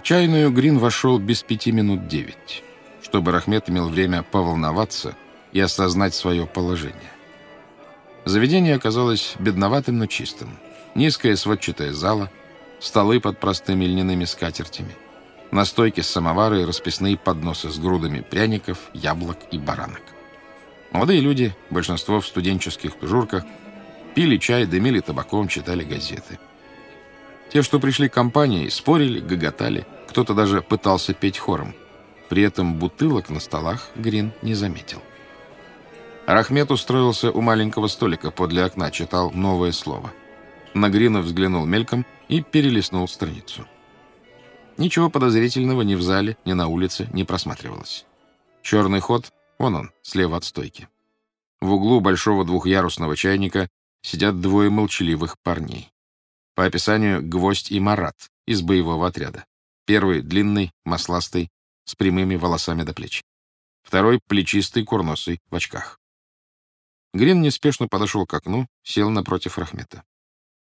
В чайную Грин вошел без пяти минут девять, чтобы Рахмет имел время поволноваться и осознать свое положение. Заведение оказалось бедноватым, но чистым. Низкая сводчатая зала, столы под простыми льняными скатертями, на стойке самовары и расписные подносы с грудами пряников, яблок и баранок. Молодые люди, большинство в студенческих тужурках, пили чай, дымили табаком, читали газеты. Те, что пришли к компании, спорили, гоготали, кто-то даже пытался петь хором. При этом бутылок на столах Грин не заметил. Рахмет устроился у маленького столика подле окна, читал новое слово. На Грина взглянул мельком и перелистнул страницу. Ничего подозрительного ни в зале, ни на улице не просматривалось. Черный ход, вон он, слева от стойки. В углу большого двухъярусного чайника сидят двое молчаливых парней. По описанию Гвоздь и Марат из боевого отряда. Первый — длинный, масластый, с прямыми волосами до плеч. Второй — плечистый, курносый, в очках. Грин неспешно подошел к окну, сел напротив Рахмета.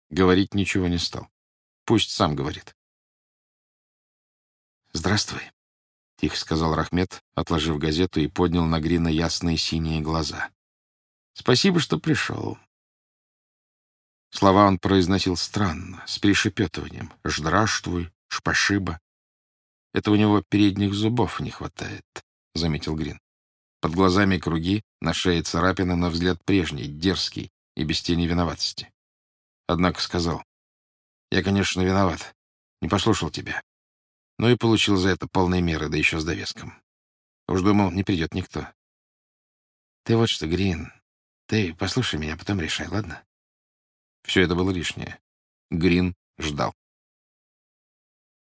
Говорить ничего не стал. Пусть сам говорит. «Здравствуй», — тихо сказал Рахмет, отложив газету и поднял на Грина ясные синие глаза. «Спасибо, что пришел». Слова он произносил странно, с пришепетыванием. «Ждраштвуй», «шпашиба». «Это у него передних зубов не хватает», — заметил Грин. Под глазами круги, на шее царапина, но взгляд прежний, дерзкий и без тени виноватости. Однако сказал, «Я, конечно, виноват. Не послушал тебя. Но и получил за это полные меры, да еще с довеском. Уж думал, не придет никто. Ты вот что, Грин, ты послушай меня, потом решай, ладно?» Все это было лишнее. Грин ждал.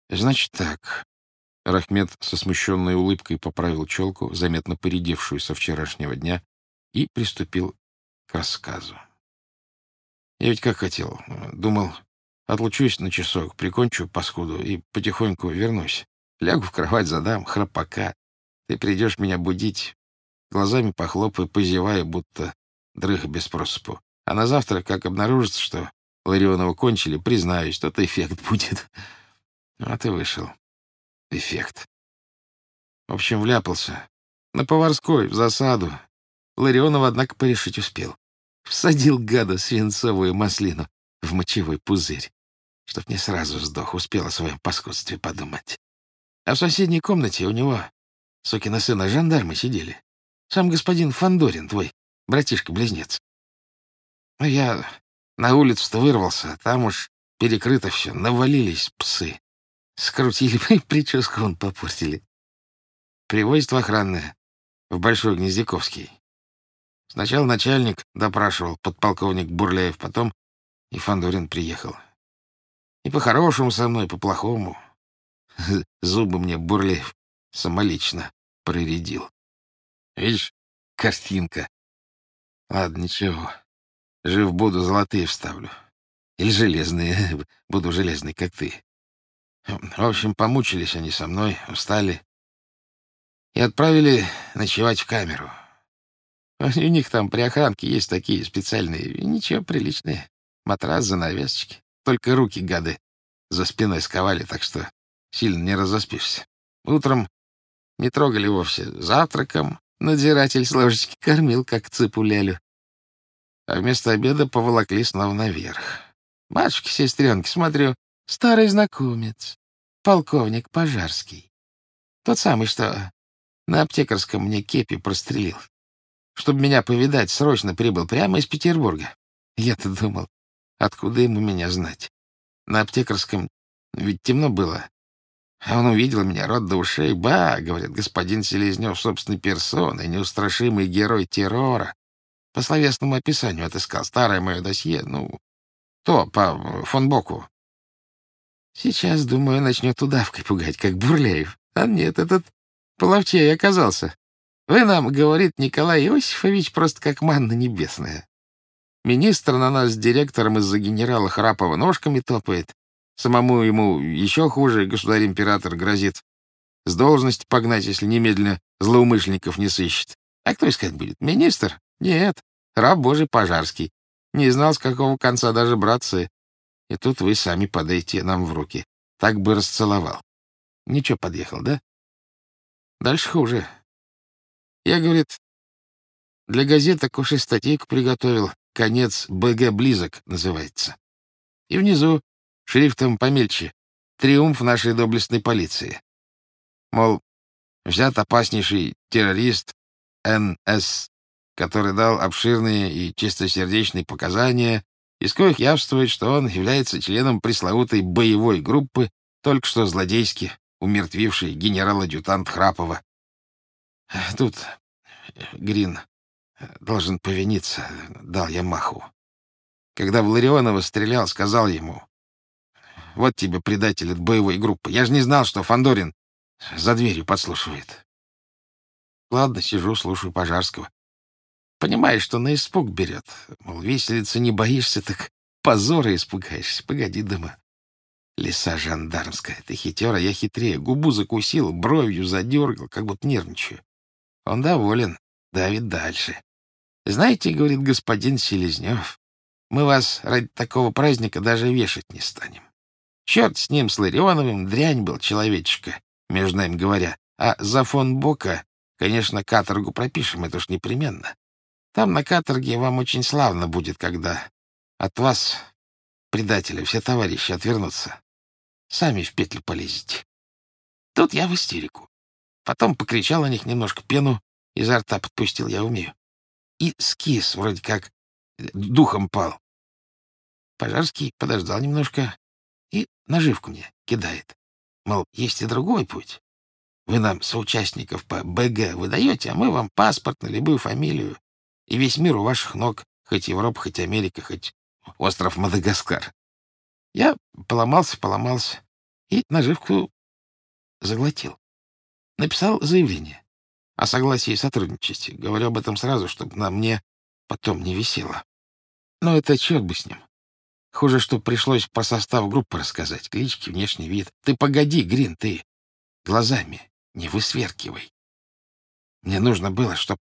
«Значит так», Рахмет со смущенной улыбкой поправил челку, заметно поредевшую со вчерашнего дня, и приступил к рассказу. Я ведь как хотел. Думал, отлучусь на часок, прикончу паскуду и потихоньку вернусь. Лягу в кровать, задам храпака. Ты придешь меня будить, глазами похлопай, позевая, будто дрых без просыпу. А на завтра, как обнаружится, что Ларионова кончили, признаюсь, тот эффект будет. А ты вышел эффект. В общем, вляпался. На поварской, в засаду. Ларионов, однако, порешить успел. Всадил гада свинцовую маслину в мочевой пузырь, чтоб не сразу сдох, успел о своем паскудстве подумать. А в соседней комнате у него, сукина сына, жандармы сидели. Сам господин Фандорин, твой братишка-близнец. А я на улицу-то вырвался, а там уж перекрыто все, навалились псы. Скрутили, прическу он попортили. Привозит в охранное, в Большой Гнездяковский. Сначала начальник допрашивал, подполковник Бурляев, потом и Фандорин приехал. И по-хорошему со мной, по-плохому. Зубы мне Бурлеев самолично проредил. Видишь, картинка. Ладно, ничего. Жив буду, золотые вставлю. Или железные. Буду железный, как ты. В общем, помучились они со мной, устали. И отправили ночевать в камеру. У них там при охранке есть такие специальные, ничего, приличные. Матрас, занавесочки. Только руки, гады, за спиной сковали, так что сильно не разоспишься. Утром не трогали вовсе. Завтраком надзиратель с ложечки кормил, как цыпу лялю. А вместо обеда поволокли снова наверх. Мальчики, сестренки, смотрю, Старый знакомец, полковник Пожарский. Тот самый, что на аптекарском мне кепи прострелил. Чтобы меня повидать, срочно прибыл прямо из Петербурга. Я-то думал, откуда ему меня знать. На аптекарском ведь темно было. А он увидел меня, рот до ушей. Ба, говорит, господин Селезнев собственной персоной, неустрашимый герой террора. По словесному описанию отыскал старое мое досье, ну, то, по фон Боку. Сейчас, думаю, начнет удавкой пугать, как Бурляев. А нет, этот половчей оказался. Вы нам, говорит Николай Иосифович, просто как манна небесная. Министр на нас с директором из-за генерала Храпова ножками топает. Самому ему еще хуже государь-император грозит. С должности погнать, если немедленно злоумышленников не сыщет. А кто искать будет? Министр? Нет, раб божий Пожарский. Не знал, с какого конца даже братцы. И тут вы сами подайте нам в руки. Так бы расцеловал. Ничего, подъехал, да? Дальше хуже. Я, говорит, для газеток уж и статейку приготовил. «Конец БГ близок» называется. И внизу, шрифтом помельче, «Триумф нашей доблестной полиции». Мол, взят опаснейший террорист НС, который дал обширные и чистосердечные показания, из коих явствует, что он является членом пресловутой боевой группы, только что злодейски умертвивший генерал-адъютант Храпова. Тут Грин должен повиниться, дал я маху. Когда в Ларионова стрелял, сказал ему, «Вот тебе предатель от боевой группы. Я же не знал, что Фандорин за дверью подслушивает». Ладно, сижу, слушаю Пожарского. Понимаешь, что на испуг берет. Мол, веселиться не боишься, так позора испугаешься. Погоди, дыма. Лиса жандармская, ты хитера, я хитрее. Губу закусил, бровью задергал, как будто нервничаю. Он доволен, давит дальше. Знаете, говорит господин Селезнев, мы вас ради такого праздника даже вешать не станем. Черт с ним, с Ларионовым, дрянь был человечка, между нами говоря. А за фон Бока, конечно, каторгу пропишем, это уж непременно. Там на каторге вам очень славно будет, когда от вас, предателя, все товарищи отвернутся. Сами в петлю полезете. Тут я в истерику. Потом покричал о них немножко, пену изо рта подпустил, я умею. И скис, вроде как духом пал. Пожарский подождал немножко и наживку мне кидает. Мол, есть и другой путь. Вы нам соучастников по БГ выдаете, а мы вам паспорт на любую фамилию. И весь мир у ваших ног, хоть Европа, хоть Америка, хоть остров Мадагаскар. Я поломался, поломался и наживку заглотил. Написал заявление о согласии сотрудничать. Говорю об этом сразу, чтобы на мне потом не висело. Но это черт бы с ним. Хуже, что пришлось по составу группы рассказать. Клички, внешний вид. Ты погоди, Грин, ты. Глазами не высверкивай. Мне нужно было, чтоб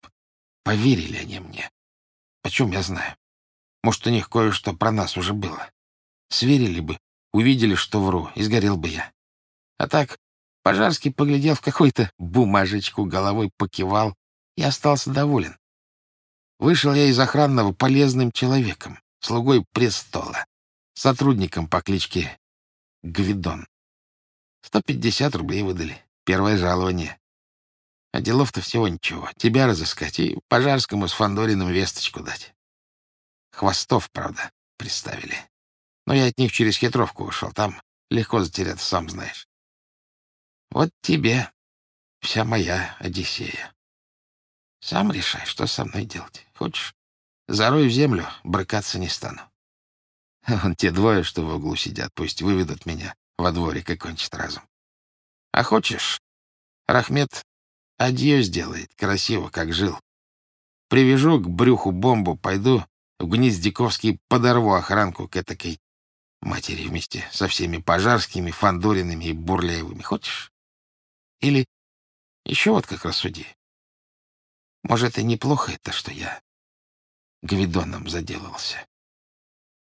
Поверили они мне. О чем я знаю? Может, у них кое-что про нас уже было. Сверили бы, увидели, что вру, и сгорел бы я. А так, Пожарский поглядел в какую-то бумажечку, головой покивал и остался доволен. Вышел я из охранного полезным человеком, слугой престола, сотрудником по кличке Гвидон. Сто пятьдесят рублей выдали, первое жалование. А делов-то всего ничего. Тебя разыскать и Пожарскому с Фандориным весточку дать. Хвостов, правда, приставили. Но я от них через хитровку ушел. Там легко затеряться, сам знаешь. Вот тебе вся моя Одиссея. Сам решай, что со мной делать. Хочешь, зарой в землю, брыкаться не стану. Вон те двое, что в углу сидят, пусть выведут меня во дворик и кончат разум. А хочешь, Рахмет Адье сделает, красиво, как жил. Привяжу к брюху бомбу, пойду в Гнездяковский, подорву охранку к этакой матери вместе со всеми пожарскими, фандоринами и бурляевыми. Хочешь? Или еще вот как рассуди. Может, и неплохо это, что я Гвидоном заделался.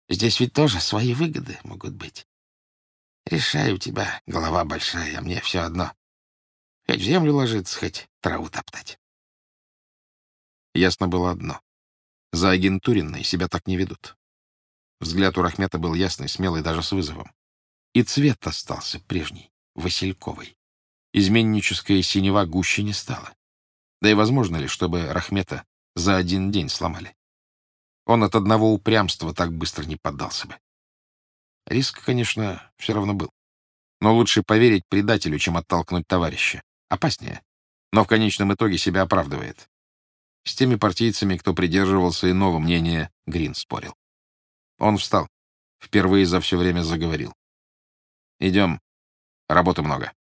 Здесь ведь тоже свои выгоды могут быть. Решаю тебя, голова большая, а мне все одно. Хоть в землю ложиться, хоть траву топтать. Ясно было одно. За агентуренной себя так не ведут. Взгляд у Рахмета был ясный, смелый, даже с вызовом. И цвет остался прежний, васильковый. Изменническая синева гуще не стала. Да и возможно ли, чтобы Рахмета за один день сломали? Он от одного упрямства так быстро не поддался бы. Риск, конечно, все равно был. Но лучше поверить предателю, чем оттолкнуть товарища. Опаснее. Но в конечном итоге себя оправдывает. С теми партийцами, кто придерживался иного мнения, Грин спорил. Он встал. Впервые за все время заговорил. «Идем. Работы много».